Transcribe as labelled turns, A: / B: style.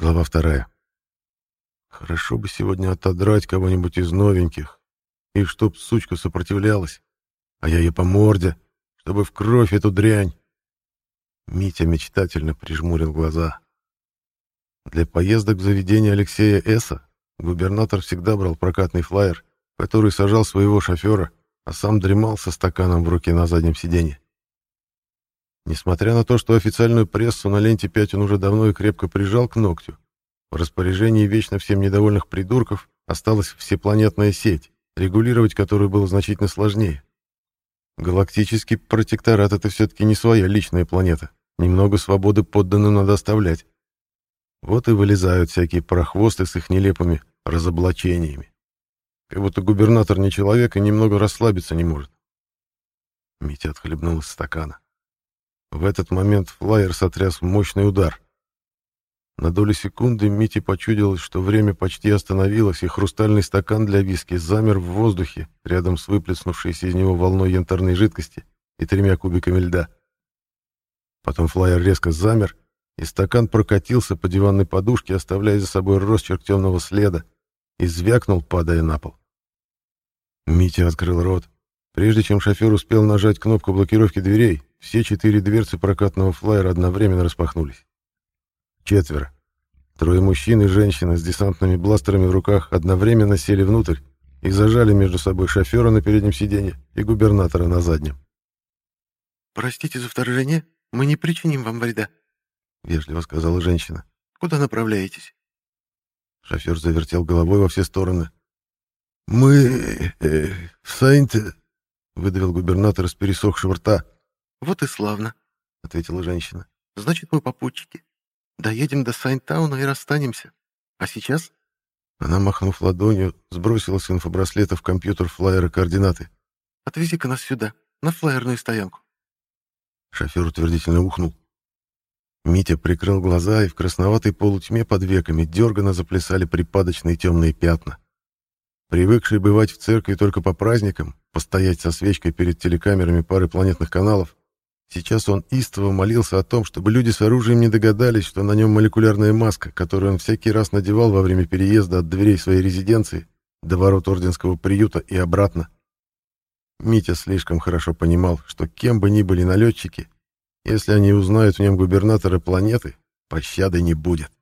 A: Глава вторая. Хорошо бы сегодня отодрать кого-нибудь из новеньких, и чтоб сучка сопротивлялась, а я ей по морде, чтобы в кровь эту дрянь. Митя мечтательно прижмурил глаза. Для поездок в заведение Алексея Эса губернатор всегда брал прокатный флайер, который сажал своего шофера, а сам дремал со стаканом в руке на заднем сиденье. Несмотря на то, что официальную прессу на ленте 5 он уже давно и крепко прижал к ногтю, в распоряжении вечно всем недовольных придурков осталась всепланетная сеть, регулировать которую было значительно сложнее. Галактический протекторат — это все-таки не своя личная планета. Немного свободы подданным надо оставлять. Вот и вылезают всякие прохвосты с их нелепыми разоблачениями. Как будто губернатор не человек и немного расслабиться не может. Митя отхлебнул из стакана. В этот момент флайер сотряс мощный удар. На долю секунды Мите почудилось, что время почти остановилось, и хрустальный стакан для виски замер в воздухе рядом с выплеснувшейся из него волной янтарной жидкости и тремя кубиками льда. Потом флайер резко замер, и стакан прокатился по диванной подушке, оставляя за собой росчерк темного следа, и звякнул, падая на пол. Митя открыл рот. Прежде чем шофер успел нажать кнопку блокировки дверей, все четыре дверцы прокатного флайера одновременно распахнулись. Четверо. Трое мужчин и женщина с десантными бластерами в руках одновременно сели внутрь и зажали между собой шофера на переднем сиденье и губернатора на заднем.
B: «Простите за вторжение, мы не причиним вам вреда», — вежливо сказала женщина. «Куда направляетесь?»
A: Шофер завертел головой во все стороны. «Мы... Э, в Сайнте...» — выдавил губернатор из пересохшего рта.
B: «Вот и славно», — ответила женщина. «Значит, мы попутчики. Доедем до Сайнтауна и расстанемся. А сейчас...»
A: Она, махнув ладонью, сбросила с инфобраслета в компьютер флайера координаты.
B: «Отвези-ка нас сюда, на флайерную стоянку».
A: Шофер утвердительно ухнул. Митя прикрыл глаза, и в красноватой полутьме под веками дерганно заплясали припадочные темные пятна. Привыкший бывать в церкви только по праздникам, постоять со свечкой перед телекамерами пары планетных каналов, Сейчас он истово молился о том, чтобы люди с оружием не догадались, что на нем молекулярная маска, которую он всякий раз надевал во время переезда от дверей своей резиденции до ворот орденского приюта и обратно. Митя слишком хорошо понимал, что кем бы ни были налетчики, если они узнают в нем губернатора планеты, пощады не будет.